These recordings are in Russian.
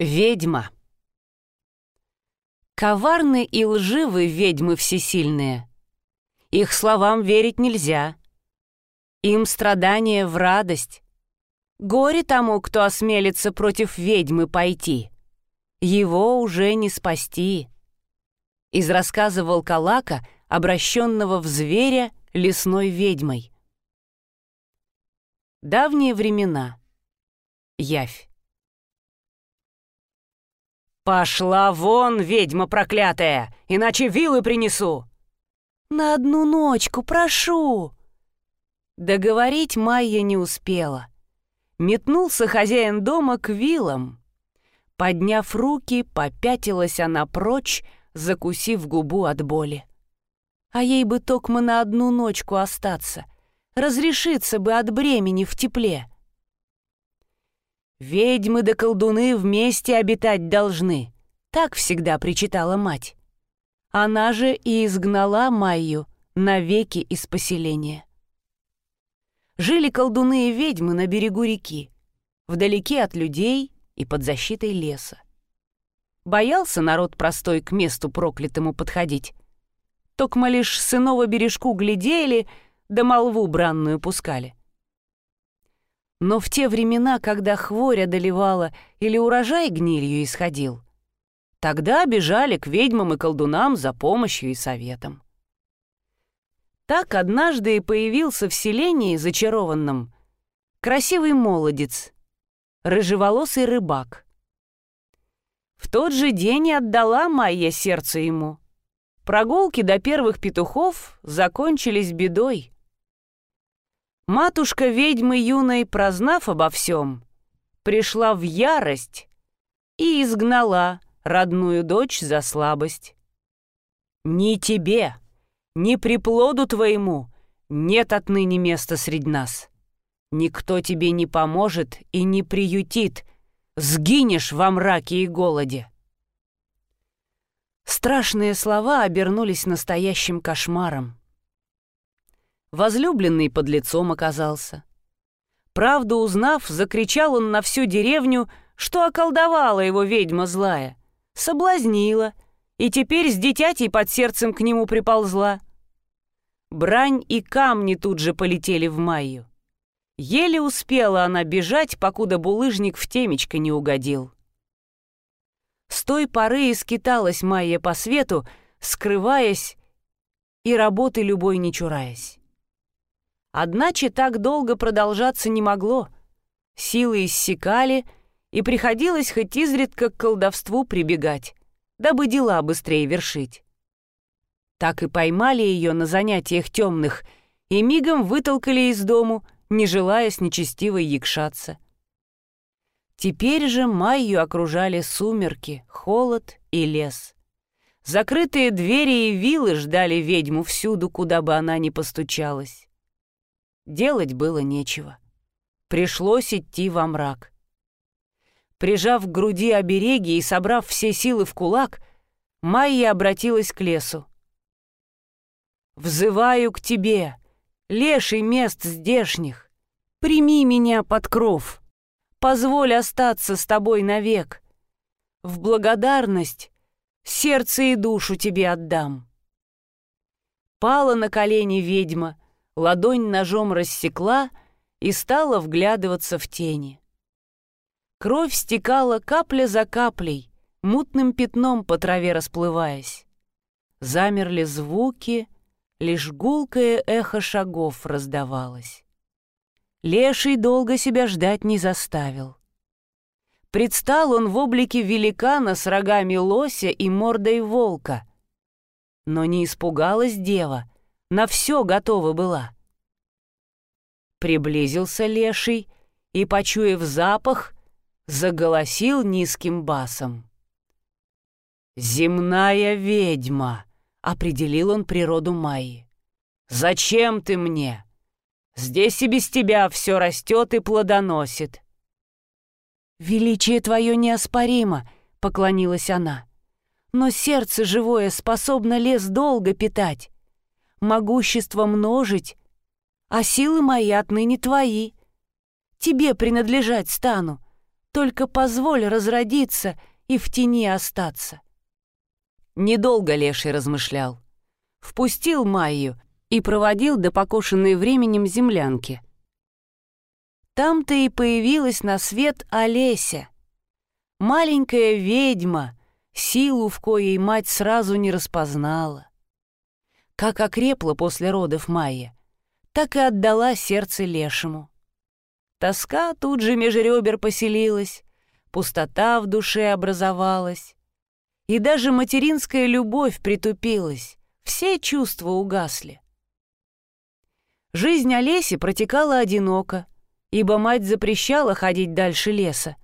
Ведьма. Коварны и лживы ведьмы всесильные. Их словам верить нельзя. Им страдания в радость. Горе тому, кто осмелится против ведьмы пойти. Его уже не спасти. Из рассказа волколака, обращенного в зверя лесной ведьмой. Давние времена. Явь. «Пошла вон, ведьма проклятая, иначе вилы принесу!» «На одну ночку, прошу!» Договорить Майя не успела. Метнулся хозяин дома к вилам. Подняв руки, попятилась она прочь, закусив губу от боли. А ей бы токмо на одну ночку остаться, разрешиться бы от бремени в тепле. «Ведьмы да колдуны вместе обитать должны», — так всегда причитала мать. Она же и изгнала Майю навеки из поселения. Жили колдуны и ведьмы на берегу реки, вдалеке от людей и под защитой леса. Боялся народ простой к месту проклятому подходить. Токмо лишь с иного бережку глядели, да молву бранную пускали. Но в те времена, когда хворь одолевала или урожай гнилью исходил, тогда бежали к ведьмам и колдунам за помощью и советом. Так однажды и появился в селении зачарованном красивый молодец, рыжеволосый рыбак. В тот же день и отдала Майя сердце ему. Прогулки до первых петухов закончились бедой. Матушка ведьмы юной, прознав обо всем, пришла в ярость и изгнала родную дочь за слабость. «Ни тебе, ни приплоду твоему нет отныне места среди нас. Никто тебе не поможет и не приютит, сгинешь во мраке и голоде». Страшные слова обернулись настоящим кошмаром. Возлюбленный под лицом оказался. Правду узнав, закричал он на всю деревню, что околдовала его ведьма злая, соблазнила, и теперь с дитятей под сердцем к нему приползла. Брань и камни тут же полетели в Майю. Еле успела она бежать, покуда булыжник в темечко не угодил. С той поры и скиталась Майя по свету, скрываясь и работы любой не чураясь. Одначе так долго продолжаться не могло. Силы иссякали, и приходилось хоть изредка к колдовству прибегать, дабы дела быстрее вершить. Так и поймали ее на занятиях темных и мигом вытолкали из дому, не желая с нечестивой якшаться. Теперь же Майю окружали сумерки, холод и лес. Закрытые двери и вилы ждали ведьму всюду, куда бы она ни постучалась. Делать было нечего. Пришлось идти во мрак. Прижав к груди обереги и собрав все силы в кулак, Майя обратилась к лесу. «Взываю к тебе, леший мест здешних, прими меня под кров, позволь остаться с тобой навек. В благодарность сердце и душу тебе отдам». Пала на колени ведьма, ладонь ножом рассекла и стала вглядываться в тени. Кровь стекала капля за каплей, мутным пятном по траве расплываясь. Замерли звуки, лишь гулкое эхо шагов раздавалось. Леший долго себя ждать не заставил. Предстал он в облике великана с рогами лося и мордой волка. Но не испугалась дева, на все готова была. Приблизился леший и, почуяв запах, заголосил низким басом. «Земная ведьма!» — определил он природу Майи. «Зачем ты мне? Здесь и без тебя все растет и плодоносит». «Величие твое неоспоримо», — поклонилась она. «Но сердце живое способно лес долго питать могущество множить, а силы мои отныне твои. Тебе принадлежать стану, только позволь разродиться и в тени остаться. Недолго Леший размышлял. Впустил Майю и проводил до покошенной временем землянки. Там-то и появилась на свет Олеся. Маленькая ведьма, силу в коей мать сразу не распознала. Как окрепла после родов Майя, так и отдала сердце лешему. Тоска тут же меж ребер поселилась, пустота в душе образовалась, и даже материнская любовь притупилась, все чувства угасли. Жизнь Олеси протекала одиноко, ибо мать запрещала ходить дальше леса.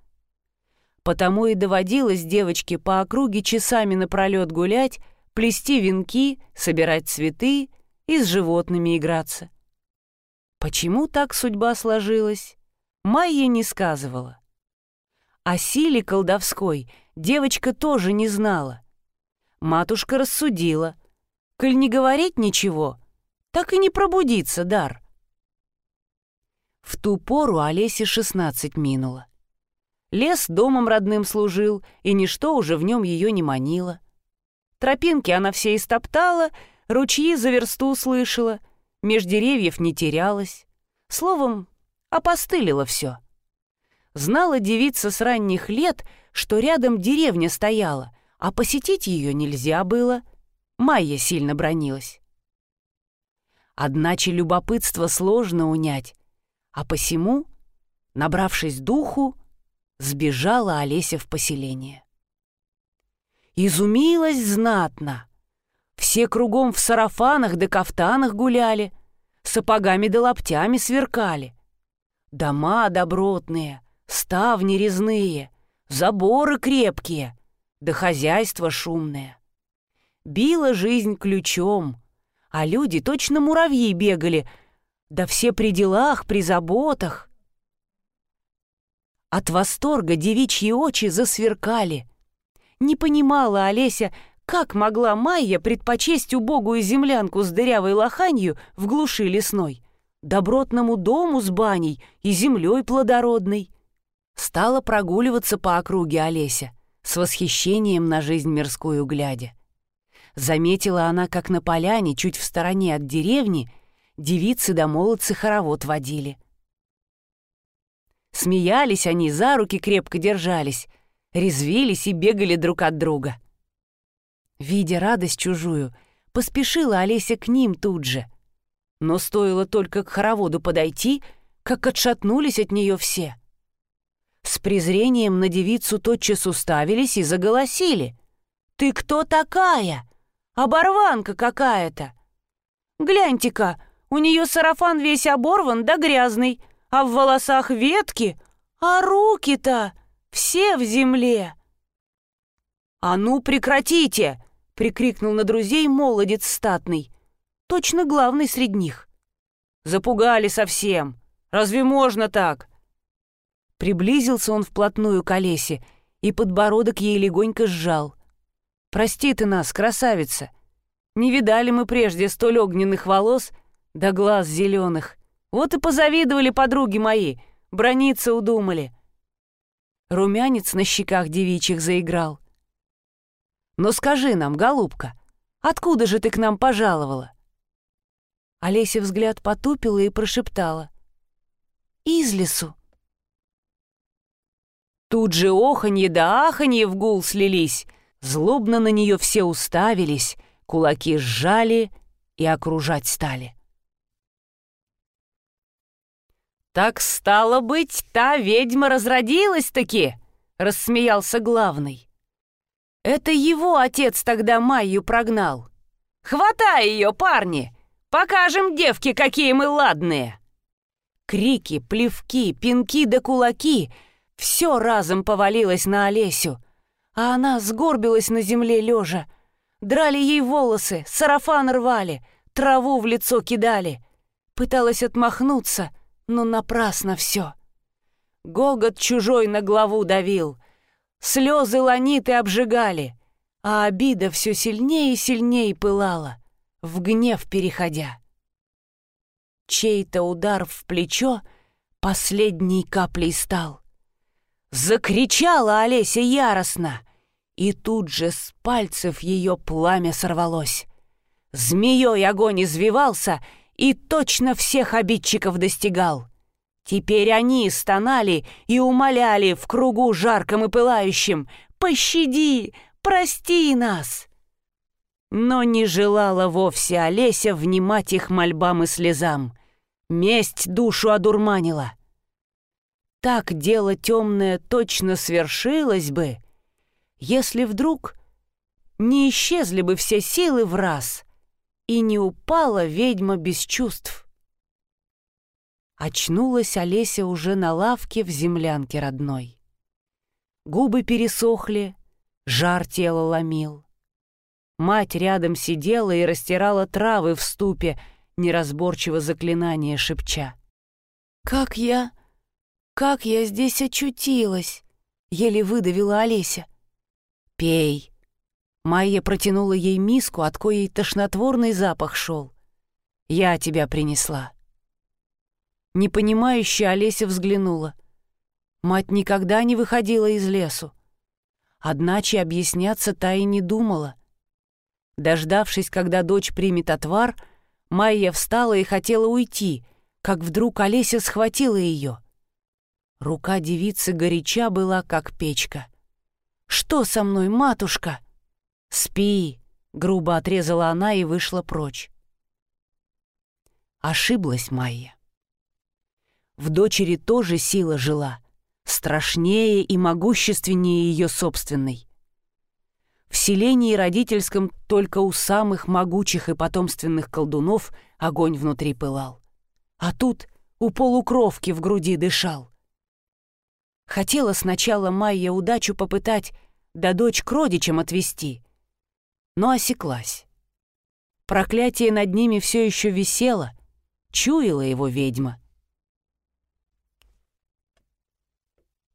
Потому и доводилось девочке по округе часами напролет гулять, плести венки, собирать цветы и с животными играться. Почему так судьба сложилась, Майя не сказывала. О силе колдовской девочка тоже не знала. Матушка рассудила, коль не говорить ничего, так и не пробудится дар. В ту пору Олесе шестнадцать минуло. Лес домом родным служил, и ничто уже в нем ее не манило. Тропинки она все истоптала, ручьи за версту слышала, меж деревьев не терялась. Словом, опостылило все. Знала девица с ранних лет, что рядом деревня стояла, а посетить ее нельзя было. Майя сильно бронилась. Одначе любопытство сложно унять, а посему, набравшись духу, сбежала Олеся в поселение. Изумилась знатно. Все кругом в сарафанах да кафтанах гуляли, сапогами да лаптями сверкали. Дома добротные, ставни резные, заборы крепкие, да хозяйство шумное. Била жизнь ключом, а люди точно муравьи бегали — да все при делах, при заботах. От восторга девичьи очи засверкали. Не понимала Олеся, как могла Майя предпочесть убогую землянку с дырявой лоханью в глуши лесной, добротному дому с баней и землей плодородной. Стала прогуливаться по округе Олеся, с восхищением на жизнь мирскую глядя. Заметила она, как на поляне, чуть в стороне от деревни, девицы да молодцы хоровод водили. Смеялись они, за руки крепко держались, резвились и бегали друг от друга. Видя радость чужую, поспешила Олеся к ним тут же. Но стоило только к хороводу подойти, как отшатнулись от нее все. С презрением на девицу тотчас уставились и заголосили. «Ты кто такая? Оборванка какая-то! Гляньте-ка, у нее сарафан весь оборван да грязный, а в волосах ветки, а руки-то все в земле. «А ну, прекратите!» — прикрикнул на друзей молодец статный, точно главный среди них. «Запугали совсем! Разве можно так?» Приблизился он вплотную к Олесе и подбородок ей легонько сжал. «Прости ты нас, красавица! Не видали мы прежде столь огненных волос — да глаз зеленых. Вот и позавидовали подруги мои, брониться удумали. Румянец на щеках девичьих заиграл. Но скажи нам, голубка, откуда же ты к нам пожаловала? Олеся взгляд потупила и прошептала. «Из лесу». Тут же оханье да аханье в гул слились, злобно на нее все уставились, кулаки сжали и окружать стали. «Так стало быть, та ведьма разродилась-таки!» — рассмеялся главный. «Это его отец тогда Майю прогнал. Хватай ее, парни! Покажем девке, какие мы ладные!» Крики, плевки, пинки да кулаки — все разом повалилось на Олесю, а она сгорбилась на земле лежа. Драли ей волосы, сарафан рвали, траву в лицо кидали. Пыталась отмахнуться — но напрасно все. Гогот чужой на главу давил, слезы ланиты обжигали, а обида все сильнее и сильнее пылала, в гнев переходя. Чей-то удар в плечо последней каплей стал. Закричала Олеся яростно, и тут же с пальцев ее пламя сорвалось. Змеей огонь извивался и точно всех обидчиков достигал. Теперь они стонали и умоляли в кругу жарком и пылающим «Пощади! Прости нас!» Но не желала вовсе Олеся внимать их мольбам и слезам. Месть душу одурманила. Так дело темное точно свершилось бы, если вдруг не исчезли бы все силы в раз и не упала ведьма без чувств. Очнулась Олеся уже на лавке в землянке родной. Губы пересохли, жар тела ломил. Мать рядом сидела и растирала травы в ступе, неразборчиво заклинание шепча. «Как я... как я здесь очутилась?» — еле выдавила Олеся. «Пей». Майя протянула ей миску, от коей тошнотворный запах шел. «Я тебя принесла». Непонимающе Олеся взглянула. Мать никогда не выходила из лесу. Одначе объясняться та и не думала. Дождавшись, когда дочь примет отвар, Майя встала и хотела уйти, как вдруг Олеся схватила ее. Рука девицы горяча была, как печка. «Что со мной, матушка?» «Спи!» — грубо отрезала она и вышла прочь. Ошиблась Майя. В дочери тоже сила жила, страшнее и могущественнее ее собственной. В селении родительском только у самых могучих и потомственных колдунов огонь внутри пылал. А тут у полукровки в груди дышал. Хотела сначала Майя удачу попытать, да дочь к родичам отвести, но осеклась. Проклятие над ними все еще висело, чуяла его ведьма.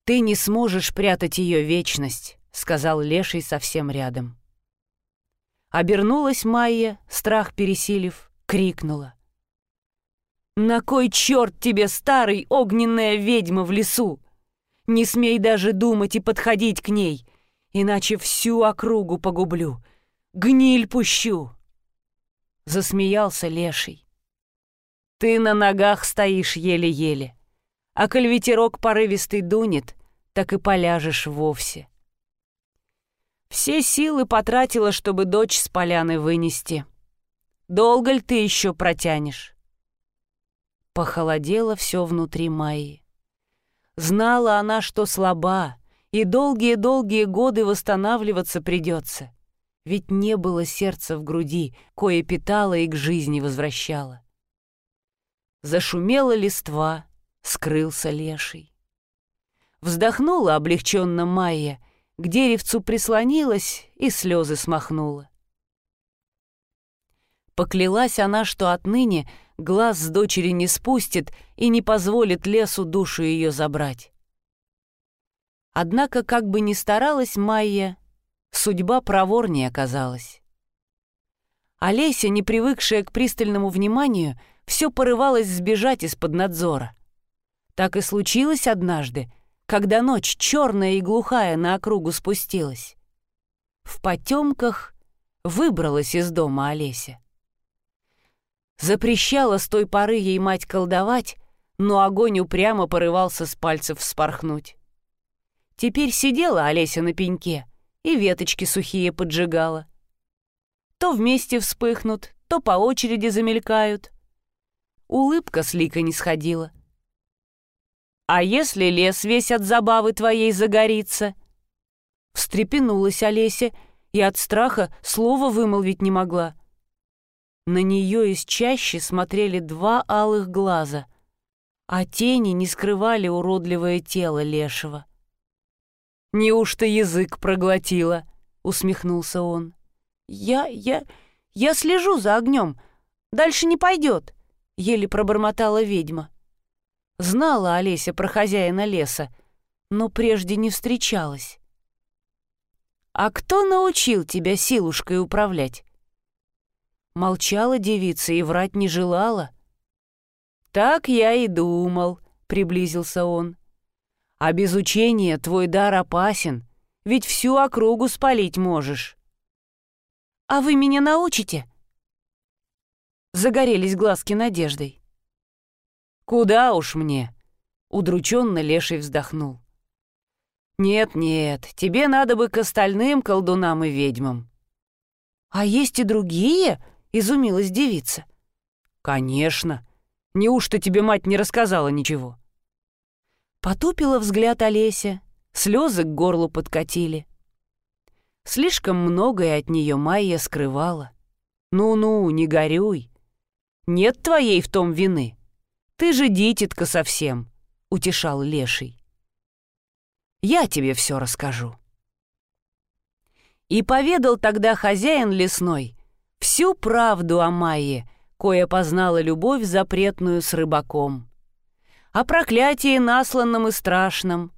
«Ты не сможешь прятать ее вечность», — сказал Леший совсем рядом. Обернулась Майя, страх пересилив, крикнула. «На кой черт тебе, старый, огненная ведьма в лесу? Не смей даже думать и подходить к ней, иначе всю округу погублю, гниль пущу!» Засмеялся леший. «Ты на ногах стоишь еле-еле, а коль ветерок порывистый дунет, так и поляжешь вовсе». Все силы потратила, чтобы дочь с поляны вынести. Долго ли ты еще протянешь? Похолодело все внутри Майи. Знала она, что слаба, и долгие-долгие годы восстанавливаться придется. Ведь не было сердца в груди, кое питало и к жизни возвращало. Зашумела листва, скрылся леший. Вздохнула облегченно Майя, к деревцу прислонилась и слезы смахнула. Поклялась она, что отныне глаз с дочери не спустит и не позволит лесу душу ее забрать. Однако, как бы ни старалась Майя, судьба проворнее оказалась. Олеся, не привыкшая к пристальному вниманию, все порывалась сбежать из-под надзора. Так и случилось однажды, когда ночь черная и глухая на округу спустилась. В потемках выбралась из дома Олеся. Запрещала с той поры ей мать колдовать, но огонь упрямо порывался с пальцев вспорхнуть. Теперь сидела Олеся на пеньке и веточки сухие поджигала. То вместе вспыхнут, то по очереди замелькают. Улыбка с лика не сходила. «А если лес весь от забавы твоей загорится?» Встрепенулась Олеся и от страха слова вымолвить не могла. На нее из чаще смотрели два алых глаза, а тени не скрывали уродливое тело лешего. «Неужто язык проглотила?» — усмехнулся он. «Я... я... я слежу за огнем. Дальше не пойдет», — еле пробормотала ведьма. Знала Олеся про хозяина леса, но прежде не встречалась. «А кто научил тебя силушкой управлять?» Молчала девица и врать не желала. «Так я и думал», — приблизился он. А без учения твой дар опасен, ведь всю округу спалить можешь. «А вы меня научите?» Загорелись глазки надеждой. «Куда уж мне?» — удрученно Леший вздохнул. «Нет-нет, тебе надо бы к остальным колдунам и ведьмам». «А есть и другие?» — изумилась девица. «Конечно. Неужто тебе мать не рассказала ничего?» Потупила взгляд Олеся, слезы к горлу подкатили. Слишком многое от нее Майя скрывала. «Ну-ну, не горюй. Нет твоей в том вины. Ты же дитятка совсем», — утешал Леший. «Я тебе все расскажу». И поведал тогда хозяин лесной всю правду о Майе, кое познала любовь запретную с рыбаком о проклятии насланном и страшном,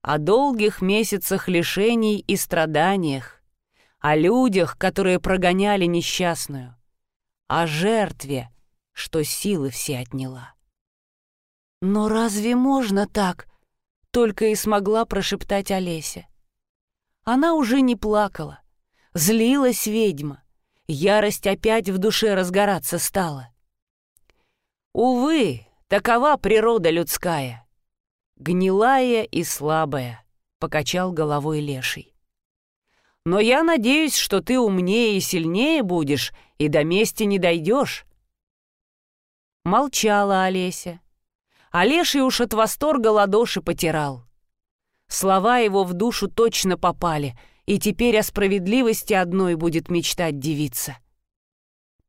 о долгих месяцах лишений и страданиях, о людях, которые прогоняли несчастную, о жертве, что силы все отняла. «Но разве можно так?» — только и смогла прошептать Олеся. Она уже не плакала, злилась ведьма, ярость опять в душе разгораться стала. Увы, Такова природа людская. Гнилая и слабая, покачал головой леший. Но я надеюсь, что ты умнее и сильнее будешь и до мести не дойдешь. Молчала Олеся. Олеший уж от восторга ладоши потирал. Слова его в душу точно попали, и теперь о справедливости одной будет мечтать девица.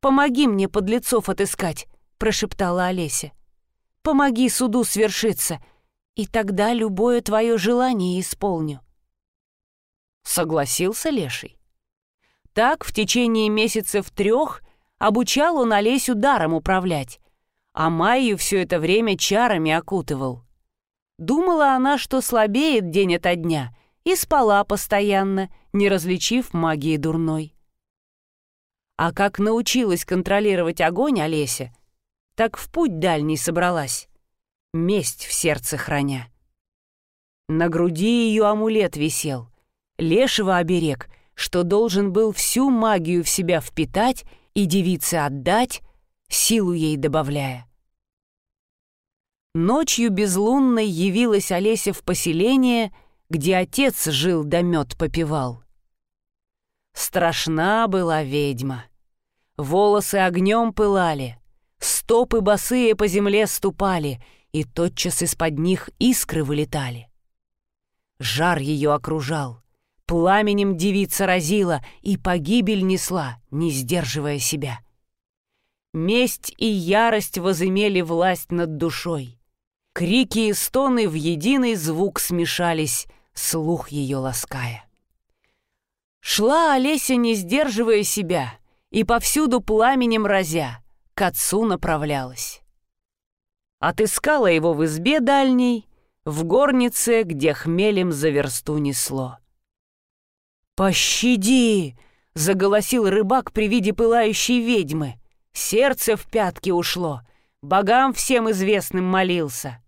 «Помоги мне подлецов отыскать», — прошептала Олеся. Помоги суду свершиться, и тогда любое твое желание исполню». Согласился Леший. Так в течение месяцев трех обучал он Олесю даром управлять, а Майю все это время чарами окутывал. Думала она, что слабеет день ото дня, и спала постоянно, не различив магии дурной. А как научилась контролировать огонь Олеся, так в путь дальний собралась, месть в сердце храня. На груди ее амулет висел, лешего оберег, что должен был всю магию в себя впитать и девице отдать, силу ей добавляя. Ночью безлунной явилась Олеся в поселение, где отец жил да мед попивал. Страшна была ведьма. Волосы огнем пылали, Стопы босые по земле ступали, и тотчас из-под них искры вылетали. Жар ее окружал, пламенем девица разила и погибель несла, не сдерживая себя. Месть и ярость возымели власть над душой. Крики и стоны в единый звук смешались, слух ее лаская. Шла Олеся, не сдерживая себя, и повсюду пламенем разя — к отцу направлялась. Отыскала его в избе дальней, в горнице, где хмелем за версту несло. «Пощади!» — заголосил рыбак при виде пылающей ведьмы. Сердце в пятки ушло, богам всем известным молился.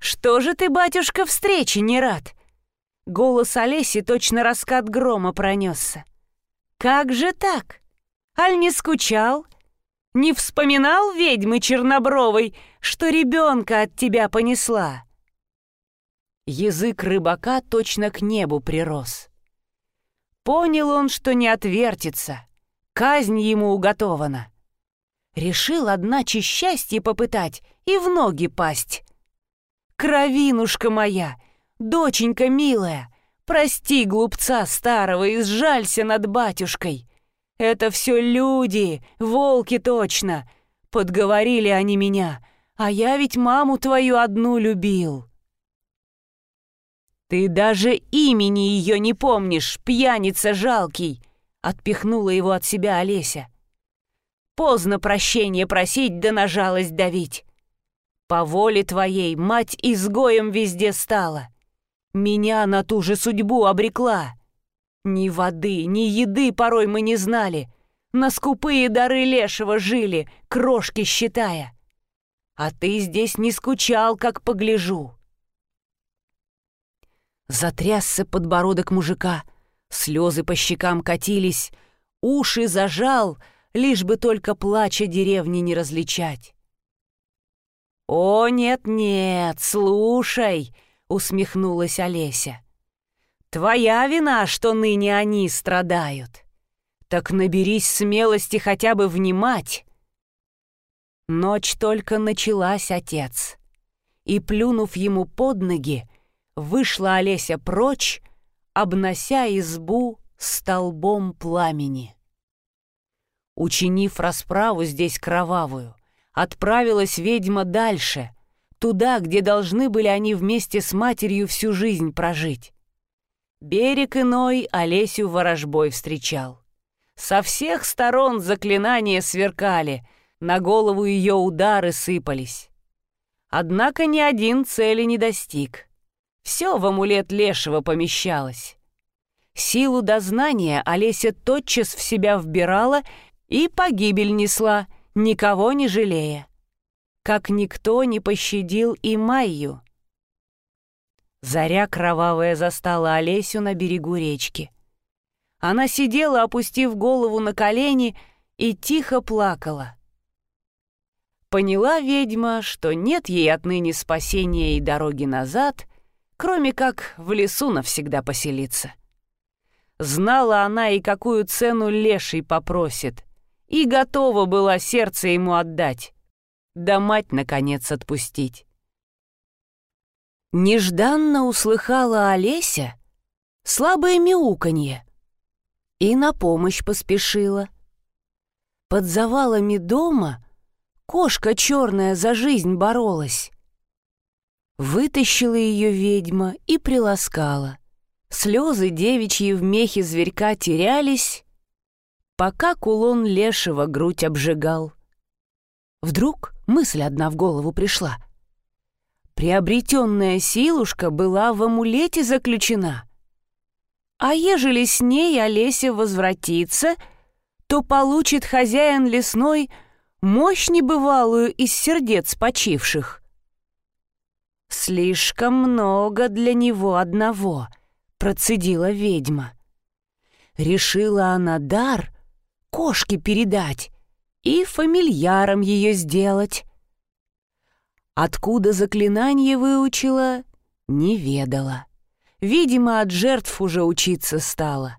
«Что же ты, батюшка, встречи не рад?» Голос Олеси точно раскат грома пронесся. «Как же так? Аль не скучал? Не вспоминал ведьмы Чернобровой, что ребенка от тебя понесла?» Язык рыбака точно к небу прирос. Понял он, что не отвертится, казнь ему уготована. Решил, одначе, счастье попытать и в ноги пасть. «Кровинушка моя, доченька милая, прости глупца старого и сжалься над батюшкой. Это все люди, волки точно. Подговорили они меня, а я ведь маму твою одну любил. Ты даже имени ее не помнишь, пьяница жалкий, отпихнула его от себя Олеся. Поздно прощение просить да на давить. По воле твоей мать изгоем везде стала. Меня на ту же судьбу обрекла. Ни воды, ни еды порой мы не знали. На скупые дары лешего жили, крошки считая. А ты здесь не скучал, как погляжу. Затрясся подбородок мужика, слезы по щекам катились, уши зажал, лишь бы только плача деревни не различать. «О, нет-нет, слушай!» — усмехнулась Олеся. «Твоя вина, что ныне они страдают. Так наберись смелости хотя бы внимать». Ночь только началась, отец. И, плюнув ему под ноги, вышла Олеся прочь, обнося избу столбом пламени. Учинив расправу здесь кровавую, отправилась ведьма дальше, туда, где должны были они вместе с матерью всю жизнь прожить. Берег иной Олесю ворожбой встречал. Со всех сторон заклинания сверкали, на голову ее удары сыпались. Однако ни один цели не достиг. Все в амулет лешего помещалось. Силу дознания Олеся тотчас в себя вбирала и погибель несла, никого не жалея. Как никто не пощадил и Майю. Заря кровавая застала Олесю на берегу речки. Она сидела, опустив голову на колени, и тихо плакала. Поняла ведьма, что нет ей отныне спасения и дороги назад, кроме как в лесу навсегда поселиться. Знала она и какую цену леший попросит, и готова была сердце ему отдать, да мать, наконец, отпустить. Нежданно услыхала Олеся слабое мяуканье и на помощь поспешила. Под завалами дома кошка черная за жизнь боролась. Вытащила ее ведьма и приласкала. Слезы девичьи в мехе зверька терялись, пока кулон лешего грудь обжигал. Вдруг мысль одна в голову пришла. Приобретенная силушка была в амулете заключена. А ежели с ней Олеся возвратится, то получит хозяин лесной мощь небывалую из сердец почивших. «Слишком много для него одного», — процедила ведьма. Решила она дар кошке передать и фамильяром ее сделать. Откуда заклинание выучила, не ведала. Видимо, от жертв уже учиться стала.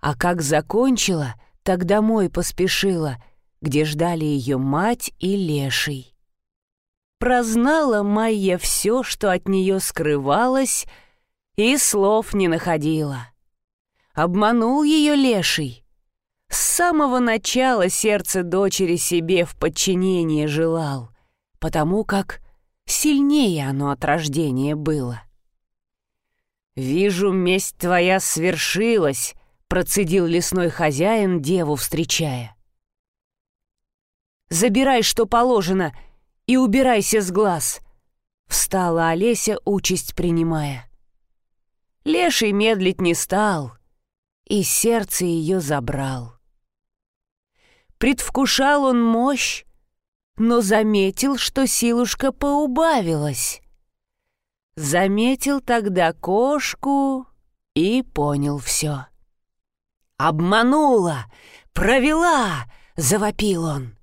А как закончила, так домой поспешила, где ждали ее мать и леший. Прознала Майя все, что от нее скрывалось, и слов не находила. Обманул ее леший, с самого начала сердце дочери себе в подчинение желал, потому как сильнее оно от рождения было. «Вижу, месть твоя свершилась», — процедил лесной хозяин, деву встречая. «Забирай, что положено, и убирайся с глаз», — встала Олеся, участь принимая. Леший медлить не стал, и сердце ее забрал. Предвкушал он мощь, но заметил, что силушка поубавилась. Заметил тогда кошку и понял все. «Обманула! Провела!» — завопил он.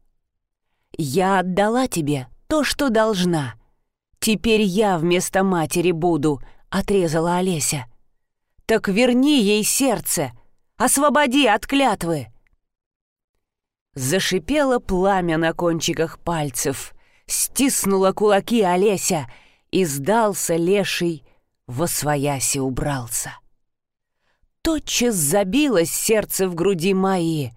«Я отдала тебе то, что должна. Теперь я вместо матери буду», — отрезала Олеся. «Так верни ей сердце, освободи от клятвы». Зашипело пламя на кончиках пальцев, стиснула кулаки Олеся, и сдался леший, во свояси убрался. Тотчас забилось сердце в груди Майи,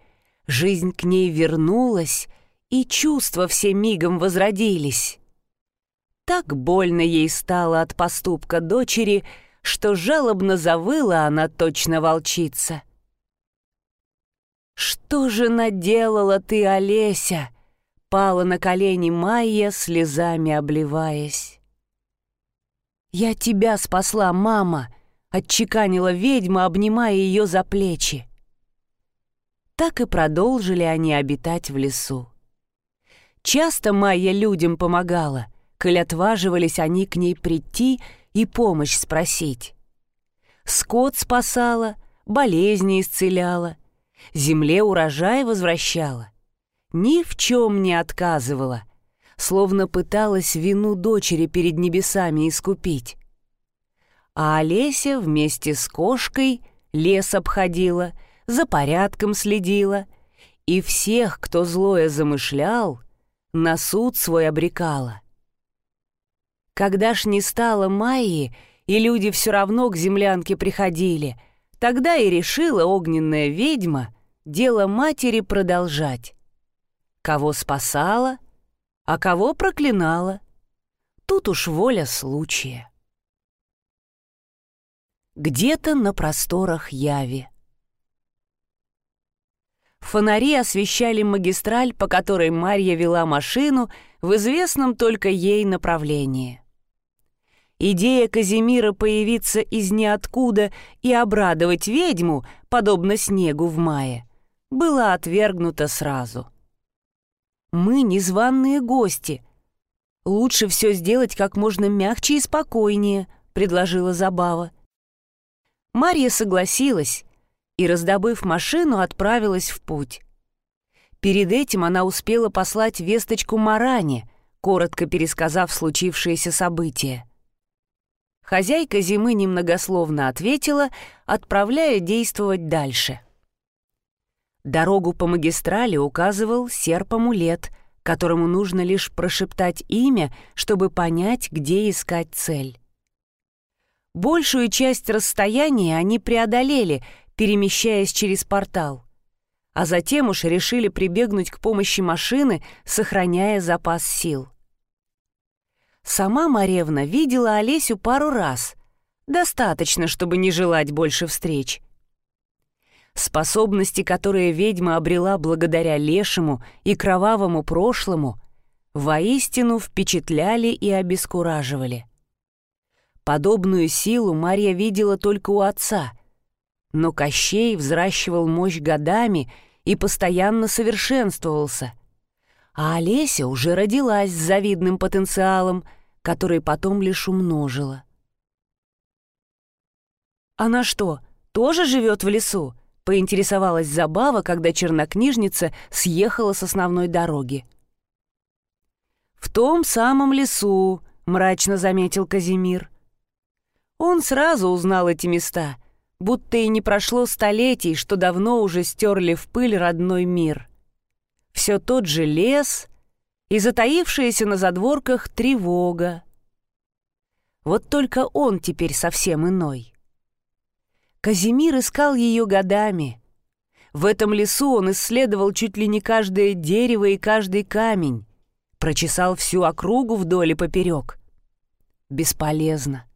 жизнь к ней вернулась, и чувства все мигом возродились. Так больно ей стало от поступка дочери, что жалобно завыла она точно волчица — «Что же наделала ты, Олеся?» — пала на колени Майя, слезами обливаясь. «Я тебя спасла, мама!» — отчеканила ведьма, обнимая ее за плечи. Так и продолжили они обитать в лесу. Часто Майя людям помогала, коль отваживались они к ней прийти и помощь спросить. скот спасала, болезни исцеляла, земле урожай возвращала. Ни в чем не отказывала, словно пыталась вину дочери перед небесами искупить. А Олеся вместе с кошкой лес обходила, за порядком следила, и всех, кто злое замышлял, на суд свой обрекала. Когда ж не стало Майи, и люди все равно к землянке приходили, тогда и решила огненная ведьма дело матери продолжать. Кого спасала, а кого проклинала. Тут уж воля случая. Где-то на просторах Яви. Фонари освещали магистраль, по которой Марья вела машину в известном только ей направлении. Идея Казимира появиться из ниоткуда и обрадовать ведьму, подобно снегу в мае, была отвергнута сразу. «Мы незваные гости. Лучше все сделать как можно мягче и спокойнее», — предложила Забава. Марья согласилась и, раздобыв машину, отправилась в путь. Перед этим она успела послать весточку Маране, коротко пересказав случившееся событие. Хозяйка зимы немногословно ответила, отправляя действовать дальше. Дорогу по магистрали указывал серп-амулет, которому нужно лишь прошептать имя, чтобы понять, где искать цель. Большую часть расстояния они преодолели, перемещаясь через портал, а затем уж решили прибегнуть к помощи машины, сохраняя запас сил. Сама Маревна видела Олесю пару раз. Достаточно, чтобы не желать больше встреч. Способности, которые ведьма обрела благодаря лешему и кровавому прошлому, воистину впечатляли и обескураживали. Подобную силу Марья видела только у отца, но Кощей взращивал мощь годами и постоянно совершенствовался — а Олеся уже родилась с завидным потенциалом, который потом лишь умножила. «Она что, тоже живет в лесу?» — поинтересовалась Забава, когда чернокнижница съехала с основной дороги. «В том самом лесу», — мрачно заметил Казимир. Он сразу узнал эти места, будто и не прошло столетий, что давно уже стерли в пыль родной мир — все тот же лес и затаившаяся на задворках тревога. Вот только он теперь совсем иной. Казимир искал ее годами. В этом лесу он исследовал чуть ли не каждое дерево и каждый камень, прочесал всю округу вдоль и поперек. Бесполезно.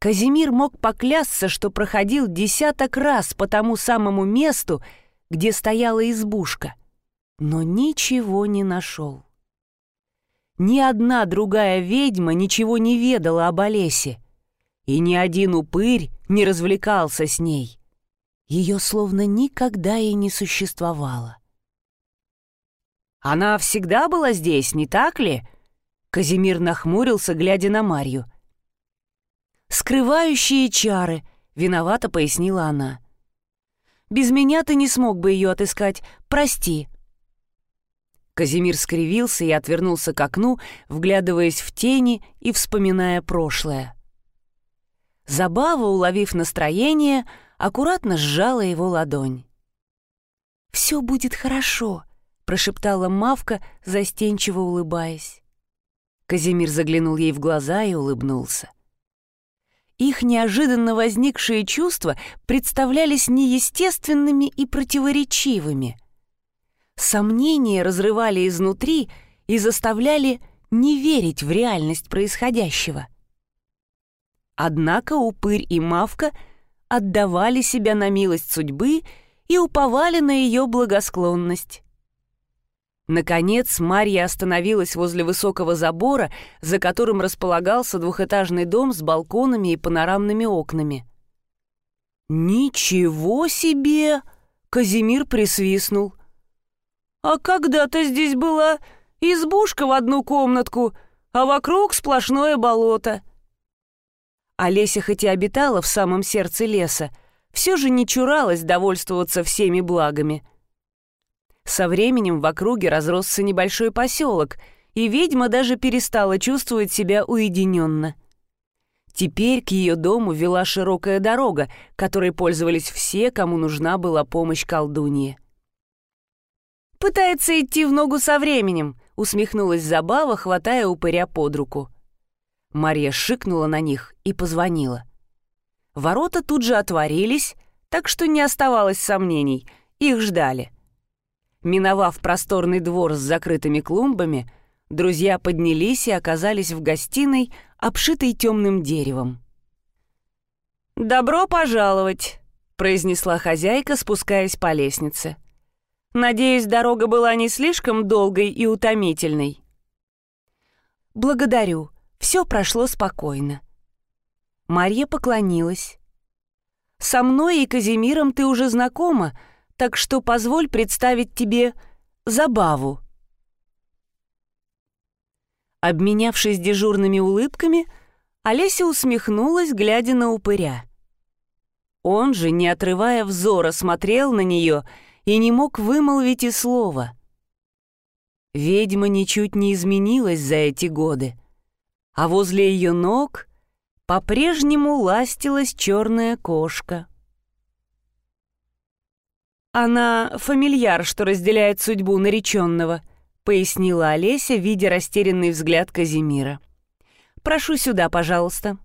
Казимир мог поклясться, что проходил десяток раз по тому самому месту, где стояла избушка — но ничего не нашел. Ни одна другая ведьма ничего не ведала об Олесе, и ни один упырь не развлекался с ней. Ее словно никогда и не существовало. «Она всегда была здесь, не так ли?» Казимир нахмурился, глядя на Марью. «Скрывающие чары», — виновато пояснила она. «Без меня ты не смог бы ее отыскать, прости». Казимир скривился и отвернулся к окну, вглядываясь в тени и вспоминая прошлое. Забава, уловив настроение, аккуратно сжала его ладонь. «Все будет хорошо», — прошептала Мавка, застенчиво улыбаясь. Казимир заглянул ей в глаза и улыбнулся. Их неожиданно возникшие чувства представлялись неестественными и противоречивыми — Сомнения разрывали изнутри и заставляли не верить в реальность происходящего. Однако упырь и мавка отдавали себя на милость судьбы и уповали на ее благосклонность. Наконец Марья остановилась возле высокого забора, за которым располагался двухэтажный дом с балконами и панорамными окнами. «Ничего себе!» — Казимир присвистнул. А когда-то здесь была избушка в одну комнатку, а вокруг сплошное болото. Олеся хоть и обитала в самом сердце леса, все же не чуралась довольствоваться всеми благами. Со временем в округе разросся небольшой поселок, и ведьма даже перестала чувствовать себя уединенно. Теперь к ее дому вела широкая дорога, которой пользовались все, кому нужна была помощь колдуньи. «Пытается идти в ногу со временем», — усмехнулась Забава, хватая упыря под руку. Марья шикнула на них и позвонила. Ворота тут же отворились, так что не оставалось сомнений, их ждали. Миновав просторный двор с закрытыми клумбами, друзья поднялись и оказались в гостиной, обшитой темным деревом. «Добро пожаловать!» — произнесла хозяйка, спускаясь по лестнице. «Надеюсь, дорога была не слишком долгой и утомительной». «Благодарю», все прошло спокойно. Марья поклонилась. «Со мной и Казимиром ты уже знакома, так что позволь представить тебе забаву». Обменявшись дежурными улыбками, Олеся усмехнулась, глядя на упыря. Он же, не отрывая взора, смотрел на нее и не мог вымолвить и слова. Ведьма ничуть не изменилась за эти годы а возле ее ног по-прежнему ластилась черная кошка. «Она фамильяр, что разделяет судьбу нареченного», — пояснила Олеся, видя растерянный взгляд Казимира. «Прошу сюда, пожалуйста».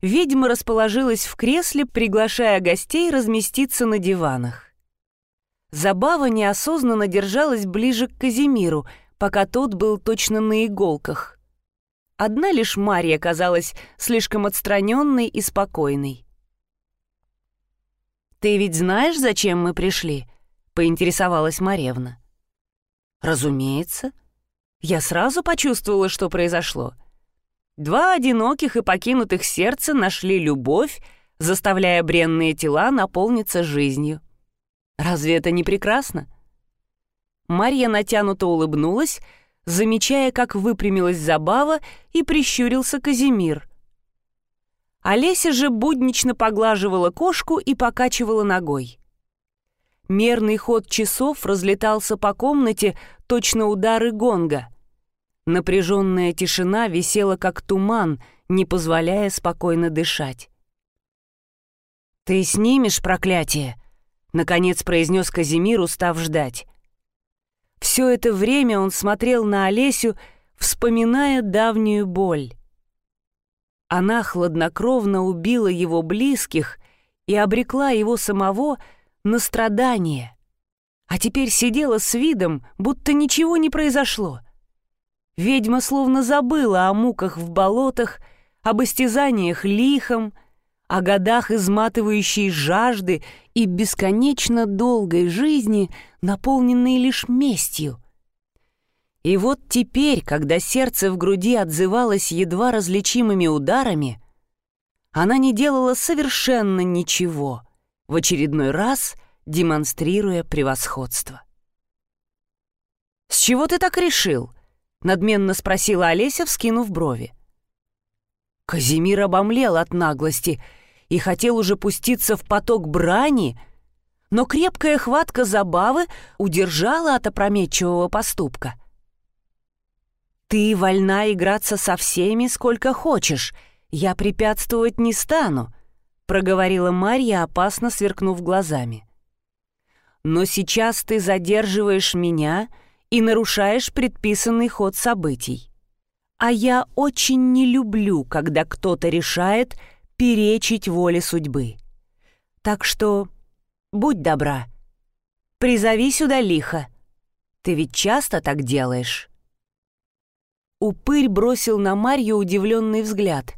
Ведьма расположилась в кресле, приглашая гостей разместиться на диванах. Забава неосознанно держалась ближе к Казимиру, пока тот был точно на иголках. Одна лишь Мария казалась слишком отстраненной и спокойной. «Ты ведь знаешь, зачем мы пришли?» — поинтересовалась Маревна. «Разумеется. Я сразу почувствовала, что произошло. Два одиноких и покинутых сердца нашли любовь, заставляя бренные тела наполниться жизнью. Разве это не прекрасно?» Марья натянуто улыбнулась, замечая, как выпрямилась забава и прищурился Казимир. Олеся же буднично поглаживала кошку и покачивала ногой. Мерный ход часов разлетался по комнате, точно удары гонга. Напряженная тишина висела как туман, не позволяя спокойно дышать. «Ты снимешь проклятие?» — наконец произнес Казимир, устав ждать. Все это время он смотрел на Олесю, вспоминая давнюю боль. Она хладнокровно убила его близких и обрекла его самого на страдания. А теперь сидела с видом, будто ничего не произошло. Ведьма словно забыла о муках в болотах, об истязаниях лихом, о годах изматывающей жажды и бесконечно долгой жизни, наполненной лишь местью. И вот теперь, когда сердце в груди отзывалось едва различимыми ударами, она не делала совершенно ничего, в очередной раз демонстрируя превосходство. «С чего ты так решил?» — надменно спросила Олеся, вскинув брови. Казимир обомлел от наглости — и хотел уже пуститься в поток брани, но крепкая хватка забавы удержала от опрометчивого поступка. «Ты вольна играться со всеми, сколько хочешь, я препятствовать не стану», проговорила Марья, опасно сверкнув глазами. «Но сейчас ты задерживаешь меня и нарушаешь предписанный ход событий. А я очень не люблю, когда кто-то решает, перечить воле судьбы. Так что будь добра, призови сюда лихо. Ты ведь часто так делаешь?» Упырь бросил на Марью удивленный взгляд.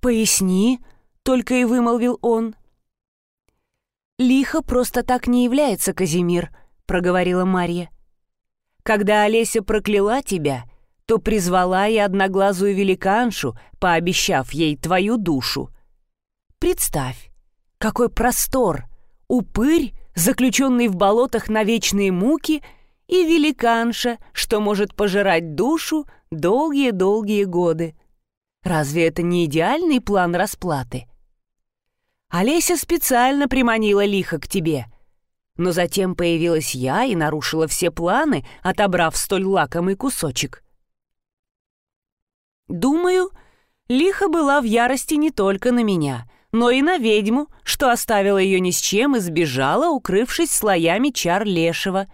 «Поясни», — только и вымолвил он. «Лихо просто так не является, Казимир», — проговорила Марья. «Когда Олеся прокляла тебя, то призвала и одноглазую великаншу, пообещав ей твою душу. Представь, какой простор! Упырь, заключенный в болотах на вечные муки, и великанша, что может пожирать душу долгие-долгие годы. Разве это не идеальный план расплаты? Олеся специально приманила лихо к тебе. Но затем появилась я и нарушила все планы, отобрав столь лакомый кусочек. Думаю, лихо была в ярости не только на меня, но и на ведьму, что оставила ее ни с чем и сбежала, укрывшись слоями чар лешего.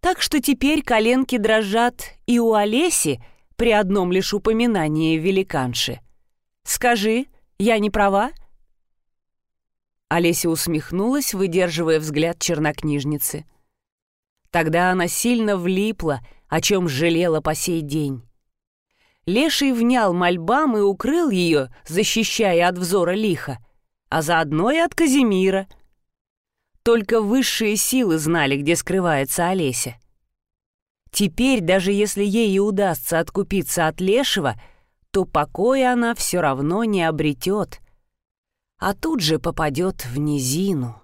Так что теперь коленки дрожат и у Олеси при одном лишь упоминании великанши. «Скажи, я не права?» Олеся усмехнулась, выдерживая взгляд чернокнижницы. Тогда она сильно влипла, о чем жалела по сей день. Леший внял мольбам и укрыл ее, защищая от взора лиха, а заодно и от Казимира. Только высшие силы знали, где скрывается Олеся. Теперь, даже если ей и удастся откупиться от Лешего, то покоя она все равно не обретет, а тут же попадет в низину.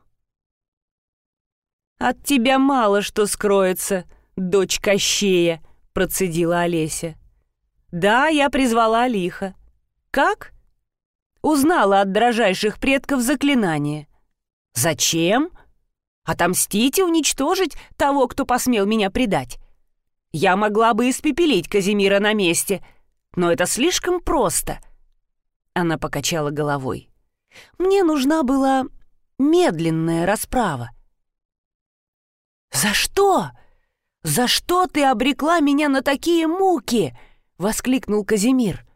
«От тебя мало что скроется, дочь Кощея», — процедила Олеся. Да, я призвала лихо. Как? Узнала от дрожайших предков заклинание. Зачем? Отомстить и уничтожить того, кто посмел меня предать. Я могла бы испепелить Казимира на месте, но это слишком просто. Она покачала головой. Мне нужна была медленная расправа. «За что? За что ты обрекла меня на такие муки?» Воскликнул Казимир.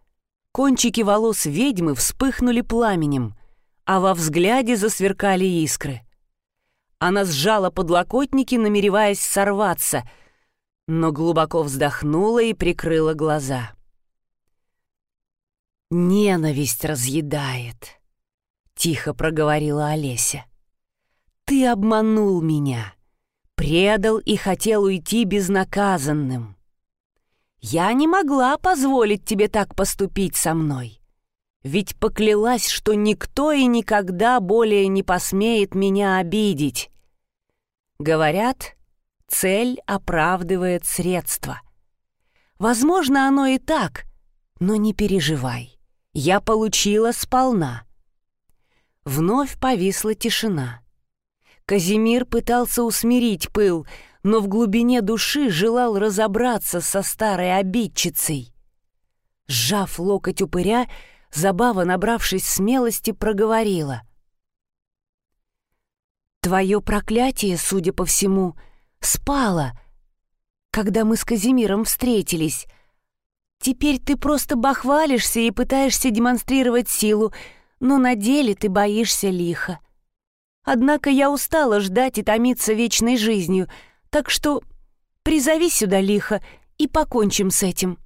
Кончики волос ведьмы вспыхнули пламенем, а во взгляде засверкали искры. Она сжала подлокотники, намереваясь сорваться, но глубоко вздохнула и прикрыла глаза. «Ненависть разъедает», — тихо проговорила Олеся. «Ты обманул меня, предал и хотел уйти безнаказанным. Я не могла позволить тебе так поступить со мной. Ведь поклялась, что никто и никогда более не посмеет меня обидеть. Говорят, цель оправдывает средства. Возможно, оно и так, но не переживай. Я получила сполна. Вновь повисла тишина. Казимир пытался усмирить пыл, но в глубине души желал разобраться со старой обидчицей. Сжав локоть упыря, Забава, набравшись смелости, проговорила. «Твое проклятие, судя по всему, спало, когда мы с Казимиром встретились. Теперь ты просто бахвалишься и пытаешься демонстрировать силу, но на деле ты боишься лихо. Однако я устала ждать и томиться вечной жизнью — так что призови сюда лихо и покончим с этим».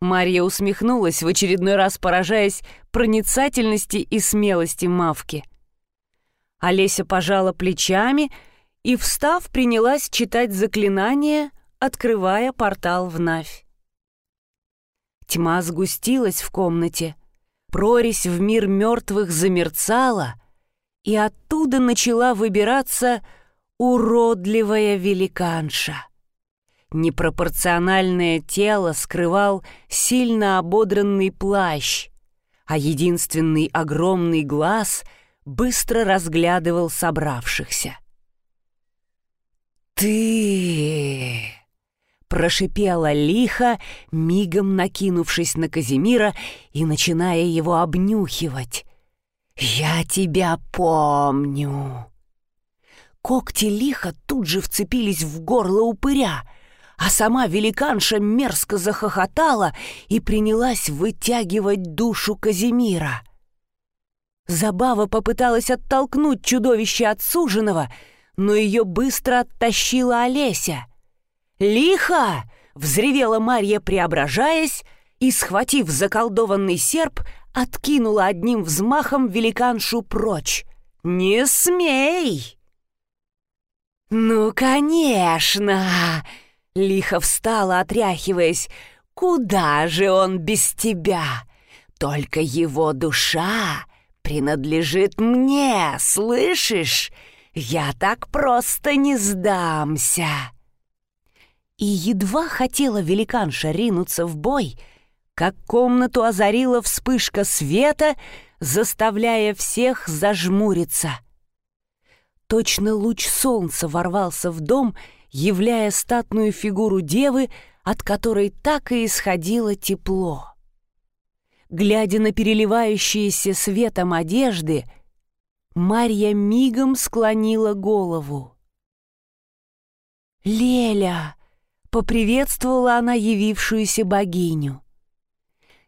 Марья усмехнулась, в очередной раз поражаясь проницательности и смелости Мавки. Олеся пожала плечами и, встав, принялась читать заклинание, открывая портал в Навь. Тьма сгустилась в комнате, прорезь в мир мертвых замерцала, и оттуда начала выбираться уродливая великанша. Непропорциональное тело скрывал сильно ободранный плащ, а единственный огромный глаз быстро разглядывал собравшихся. «Ты...» — прошипела лихо, мигом накинувшись на Казимира и начиная его обнюхивать. «Я тебя помню!» Когти лихо тут же вцепились в горло упыря, а сама великанша мерзко захохотала и принялась вытягивать душу Казимира. Забава попыталась оттолкнуть чудовище от суженого, но ее быстро оттащила Олеся. «Лихо!» — взревела Марья, преображаясь, и, схватив заколдованный серп, откинула одним взмахом великаншу прочь. «Не смей!» «Ну, конечно!» — лихо встала, отряхиваясь. «Куда же он без тебя? Только его душа принадлежит мне, слышишь? Я так просто не сдамся!» И едва хотела великанша ринуться в бой, как комнату озарила вспышка света, заставляя всех зажмуриться. Точно луч солнца ворвался в дом, являя статную фигуру девы, от которой так и исходило тепло. Глядя на переливающиеся светом одежды, Марья мигом склонила голову. «Леля!» — поприветствовала она явившуюся богиню.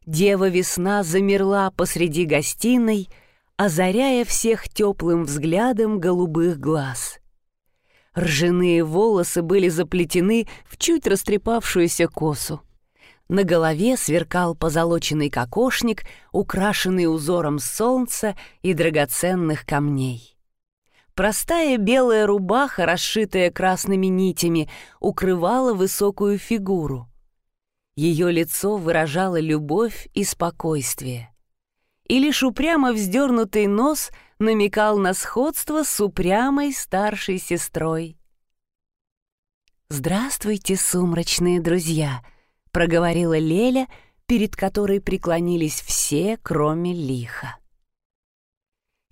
Дева-весна замерла посреди гостиной, озаряя всех теплым взглядом голубых глаз. Ржаные волосы были заплетены в чуть растрепавшуюся косу. На голове сверкал позолоченный кокошник, украшенный узором солнца и драгоценных камней. Простая белая рубаха, расшитая красными нитями, укрывала высокую фигуру. Ее лицо выражало любовь и спокойствие. И лишь упрямо вздернутый нос намекал на сходство с упрямой старшей сестрой. «Здравствуйте, сумрачные друзья!» — проговорила Леля, перед которой преклонились все, кроме лиха.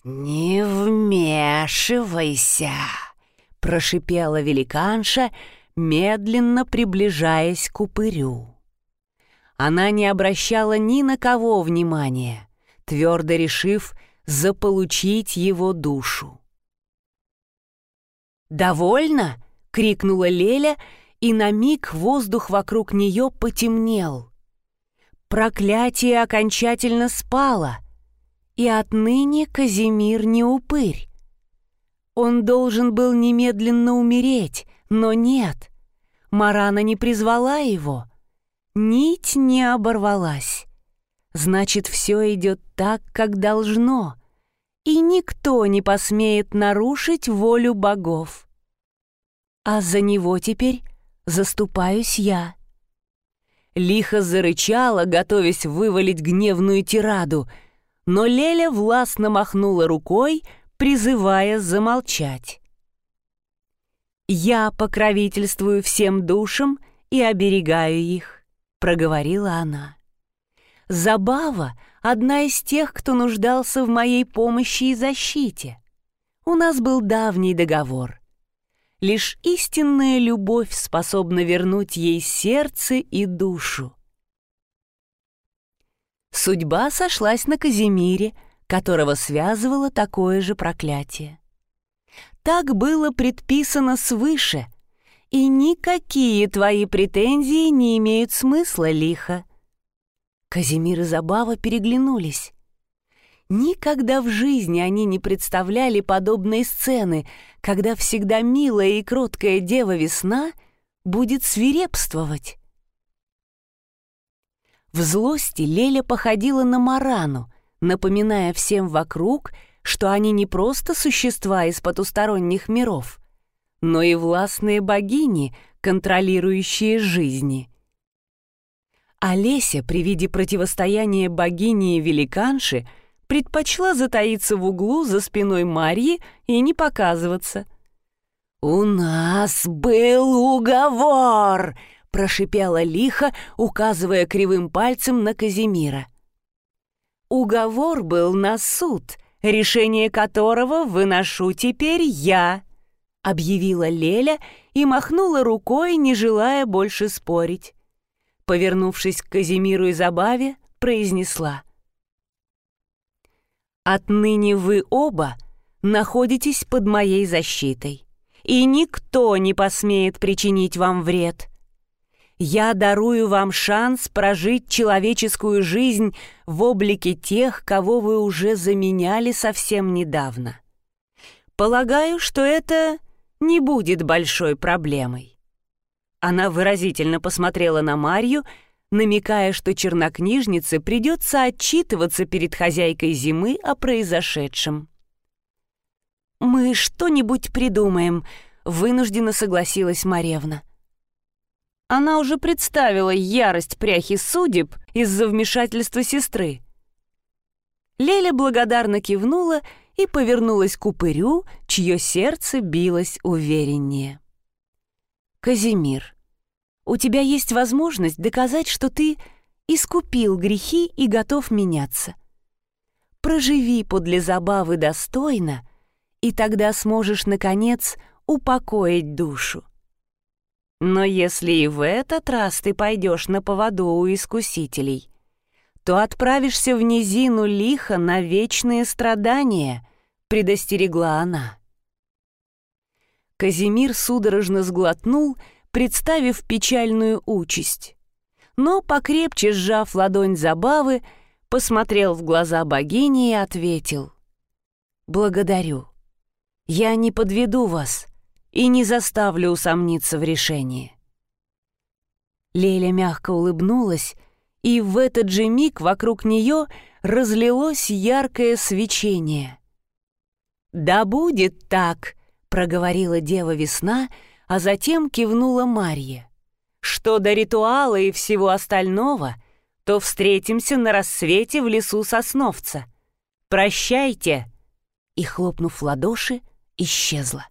«Не вмешивайся!» — прошипела великанша, медленно приближаясь к упырю. Она не обращала ни на кого внимания, твердо решив заполучить его душу. «Довольно?» — крикнула Леля, и на миг воздух вокруг нее потемнел. Проклятие окончательно спало, и отныне Казимир не упырь. Он должен был немедленно умереть, но нет. Марана не призвала его — Нить не оборвалась. Значит, все идет так, как должно, и никто не посмеет нарушить волю богов. А за него теперь заступаюсь я. Лихо зарычала, готовясь вывалить гневную тираду, но Леля властно махнула рукой, призывая замолчать. «Я покровительствую всем душам и оберегаю их проговорила она. «Забава — одна из тех, кто нуждался в моей помощи и защите. У нас был давний договор. Лишь истинная любовь способна вернуть ей сердце и душу. Судьба сошлась на Казимире, которого связывало такое же проклятие. Так было предписано свыше, и никакие твои претензии не имеют смысла, лихо. Казимир и Забава переглянулись. Никогда в жизни они не представляли подобной сцены, когда всегда милая и кроткая дева весна будет свирепствовать. В злости Леля походила на Марану, напоминая всем вокруг, что они не просто существа из потусторонних миров — но и властные богини, контролирующие жизни. Олеся при виде противостояния богини и великанши предпочла затаиться в углу за спиной Марьи и не показываться. «У нас был уговор!» — прошипела лихо, указывая кривым пальцем на Казимира. «Уговор был на суд, решение которого выношу теперь я», объявила Леля и махнула рукой, не желая больше спорить. Повернувшись к Казимиру и Забаве, произнесла. «Отныне вы оба находитесь под моей защитой, и никто не посмеет причинить вам вред. Я дарую вам шанс прожить человеческую жизнь в облике тех, кого вы уже заменяли совсем недавно. Полагаю, что это не будет большой проблемой. Она выразительно посмотрела на Марью, намекая, что чернокнижнице придется отчитываться перед хозяйкой зимы о произошедшем. «Мы что-нибудь придумаем», — вынужденно согласилась Маревна. Она уже представила ярость пряхи судеб из-за вмешательства сестры. Леля благодарно кивнула и повернулась к упырю, чье сердце билось увереннее. «Казимир, у тебя есть возможность доказать, что ты искупил грехи и готов меняться. Проживи подле забавы достойно, и тогда сможешь, наконец, упокоить душу. Но если и в этот раз ты пойдешь на поводу у искусителей, то отправишься в низину лихо на вечные страдания, предостерегла она. Казимир судорожно сглотнул, представив печальную участь. Но, покрепче сжав ладонь забавы, посмотрел в глаза богини и ответил. «Благодарю. Я не подведу вас и не заставлю усомниться в решении». Леля мягко улыбнулась, и в этот же миг вокруг нее разлилось яркое свечение. «Да будет так!» проговорила дева весна, а затем кивнула Марья. Что до ритуала и всего остального, то встретимся на рассвете в лесу Сосновца. Прощайте!» И, хлопнув ладоши, исчезла.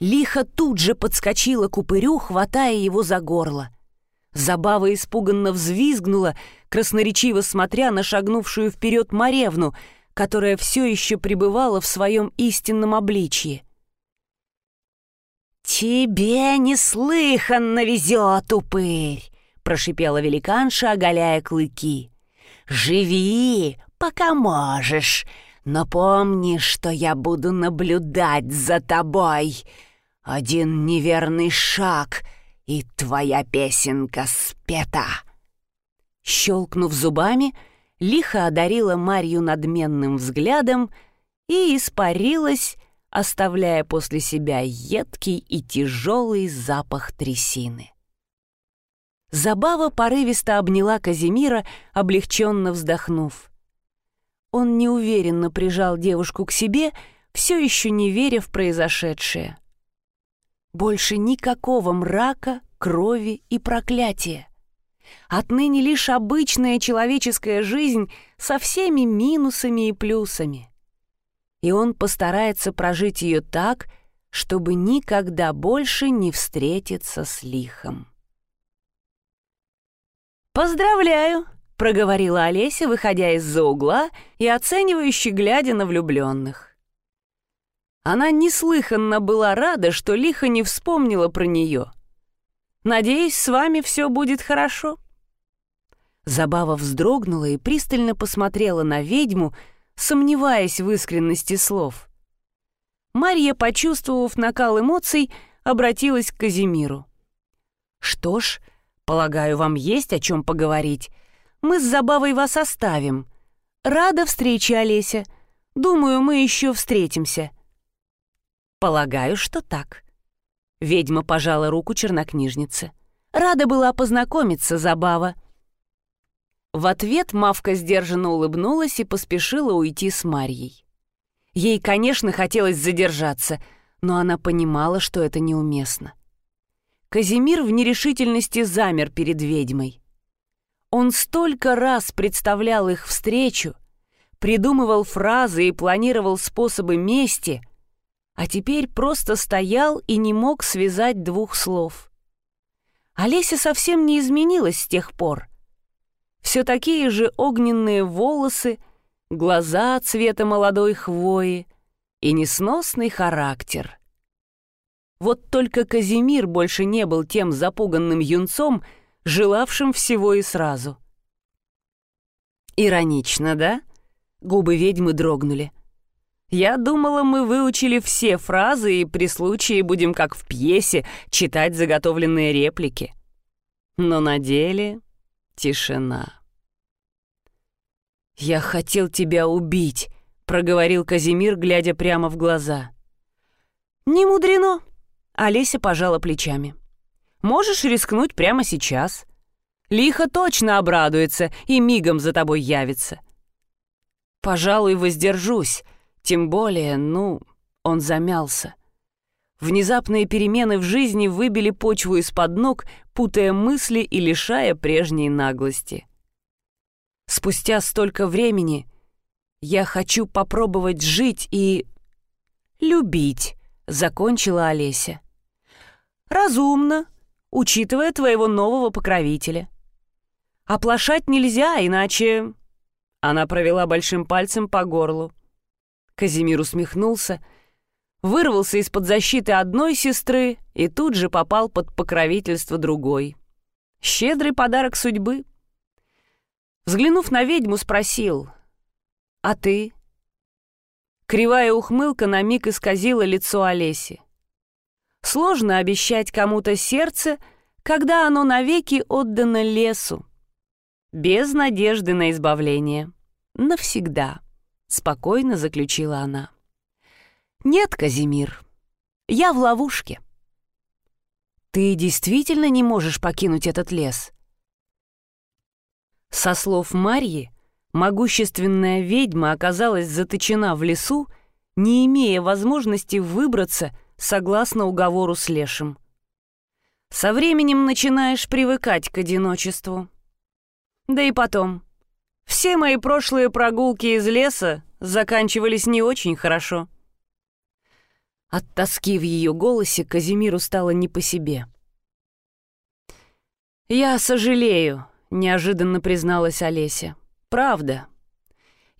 Лиха тут же подскочила к упырю, хватая его за горло. Забава испуганно взвизгнула, красноречиво смотря на шагнувшую вперед Маревну, которая все еще пребывала в своем истинном обличье. «Тебе неслыханно везет, упырь!» — прошипела великанша, оголяя клыки. «Живи, пока можешь, но помни, что я буду наблюдать за тобой. Один неверный шаг, и твоя песенка спета!» Щелкнув зубами, — лихо одарила Марью надменным взглядом и испарилась, оставляя после себя едкий и тяжелый запах трясины. Забава порывисто обняла Казимира, облегченно вздохнув. Он неуверенно прижал девушку к себе, все еще не веря в произошедшее. Больше никакого мрака, крови и проклятия. Отныне лишь обычная человеческая жизнь со всеми минусами и плюсами. И он постарается прожить ее так, чтобы никогда больше не встретиться с лихом. «Поздравляю!» — проговорила Олеся, выходя из-за угла и оценивающе глядя на влюбленных. Она неслыханно была рада, что лихо не вспомнила про нее. «Надеюсь, с вами все будет хорошо». Забава вздрогнула и пристально посмотрела на ведьму, сомневаясь в искренности слов. Марья, почувствовав накал эмоций, обратилась к Казимиру. «Что ж, полагаю, вам есть о чем поговорить. Мы с Забавой вас оставим. Рада встрече, Олеся. Думаю, мы еще встретимся». «Полагаю, что так». Ведьма пожала руку чернокнижнице. «Рада была познакомиться, Забава». В ответ Мавка сдержанно улыбнулась и поспешила уйти с Марьей. Ей, конечно, хотелось задержаться, но она понимала, что это неуместно. Казимир в нерешительности замер перед ведьмой. Он столько раз представлял их встречу, придумывал фразы и планировал способы мести, а теперь просто стоял и не мог связать двух слов. Олеся совсем не изменилась с тех пор — все такие же огненные волосы, глаза цвета молодой хвои и несносный характер. Вот только Казимир больше не был тем запуганным юнцом, желавшим всего и сразу. Иронично, да? Губы ведьмы дрогнули. Я думала, мы выучили все фразы и при случае будем, как в пьесе, читать заготовленные реплики. Но на деле Тишина. «Я хотел тебя убить», — проговорил Казимир, глядя прямо в глаза. «Не мудрено», — Олеся пожала плечами. «Можешь рискнуть прямо сейчас. Лихо точно обрадуется и мигом за тобой явится». «Пожалуй, воздержусь, тем более, ну...» Он замялся. Внезапные перемены в жизни выбили почву из-под ног, путая мысли и лишая прежней наглости. Спустя столько времени я хочу попробовать жить и... любить, закончила Олеся. Разумно, учитывая твоего нового покровителя. Оплошать нельзя, иначе...» Она провела большим пальцем по горлу. Казимир усмехнулся, вырвался из-под защиты одной сестры и тут же попал под покровительство другой. Щедрый подарок судьбы. Взглянув на ведьму, спросил, «А ты?» Кривая ухмылка на миг исказила лицо Олеси. Сложно обещать кому-то сердце, когда оно навеки отдано лесу. Без надежды на избавление. Навсегда, спокойно заключила она. Нет, Казимир, я в ловушке. Ты действительно не можешь покинуть этот лес? Со слов Марьи, могущественная ведьма оказалась заточена в лесу, не имея возможности выбраться согласно уговору с Лешим. Со временем начинаешь привыкать к одиночеству. Да и потом, все мои прошлые прогулки из леса заканчивались не очень хорошо. От тоски в ее голосе Казимиру стало не по себе. «Я сожалею», — неожиданно призналась Олеся. «Правда.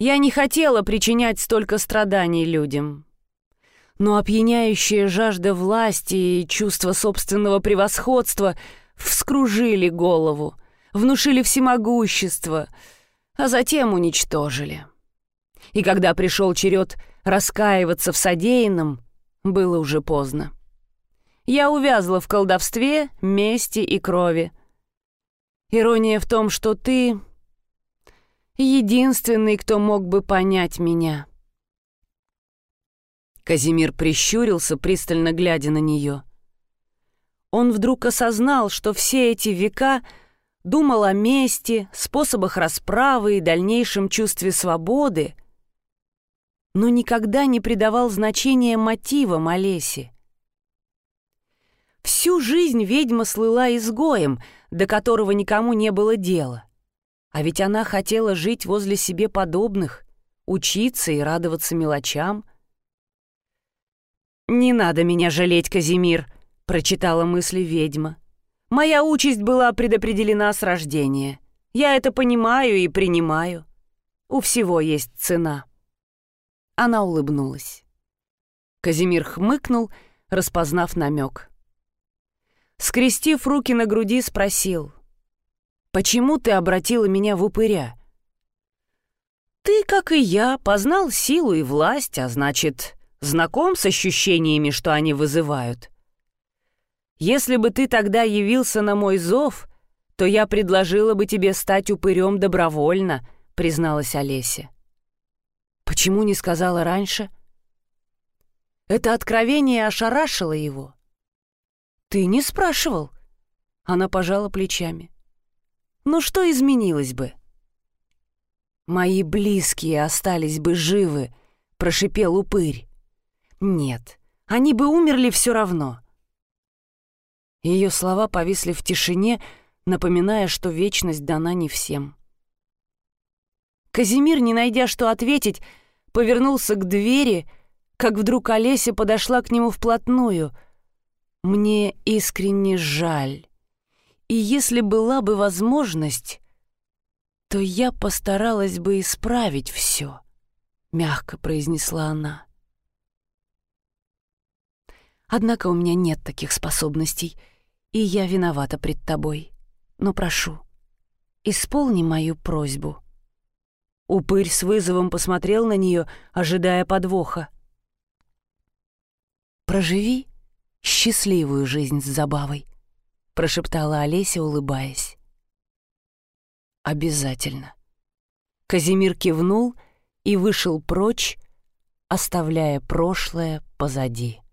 Я не хотела причинять столько страданий людям но опьяняющая жажда власти и чувство собственного превосходства вскружили голову, внушили всемогущество, а затем уничтожили. И когда пришел черед раскаиваться в содеянном, было уже поздно. Я увязла в колдовстве, мести и крови. Ирония в том, что ты — единственный, кто мог бы понять меня — Казимир прищурился, пристально глядя на нее. Он вдруг осознал, что все эти века думал о мести, способах расправы и дальнейшем чувстве свободы, но никогда не придавал значения мотивам Олеси. Всю жизнь ведьма слыла изгоем, до которого никому не было дела. А ведь она хотела жить возле себе подобных, учиться и радоваться мелочам — «Не надо меня жалеть, Казимир», — прочитала мысли ведьма. «Моя участь была предопределена с рождения. Я это понимаю и принимаю. У всего есть цена». Она улыбнулась. Казимир хмыкнул, распознав намек. Скрестив руки на груди, спросил. «Почему ты обратила меня в упыря?» «Ты, как и я, познал силу и власть, а значит, знаком с ощущениями, что они вызывают? Если бы ты тогда явился на мой зов, то я предложила бы тебе стать упырем добровольно», — призналась Олеся. «Почему не сказала раньше?» Это откровение ошарашило его. «Ты не спрашивал?» Она пожала плечами. «Ну что изменилось бы?» «Мои близкие остались бы живы», — прошипел упырь. Нет, они бы умерли все равно. Ее слова повисли в тишине, напоминая, что вечность дана не всем. Казимир, не найдя что ответить, повернулся к двери, как вдруг Олеся подошла к нему вплотную. «Мне искренне жаль. И если была бы возможность, то я постаралась бы исправить все», — мягко произнесла она. Однако у меня нет таких способностей, и я виновата пред тобой. Но прошу, исполни мою просьбу». Упырь с вызовом посмотрел на нее, ожидая подвоха. «Проживи счастливую жизнь с забавой», — прошептала Олеся, улыбаясь. «Обязательно». Казимир кивнул и вышел прочь, оставляя прошлое позади.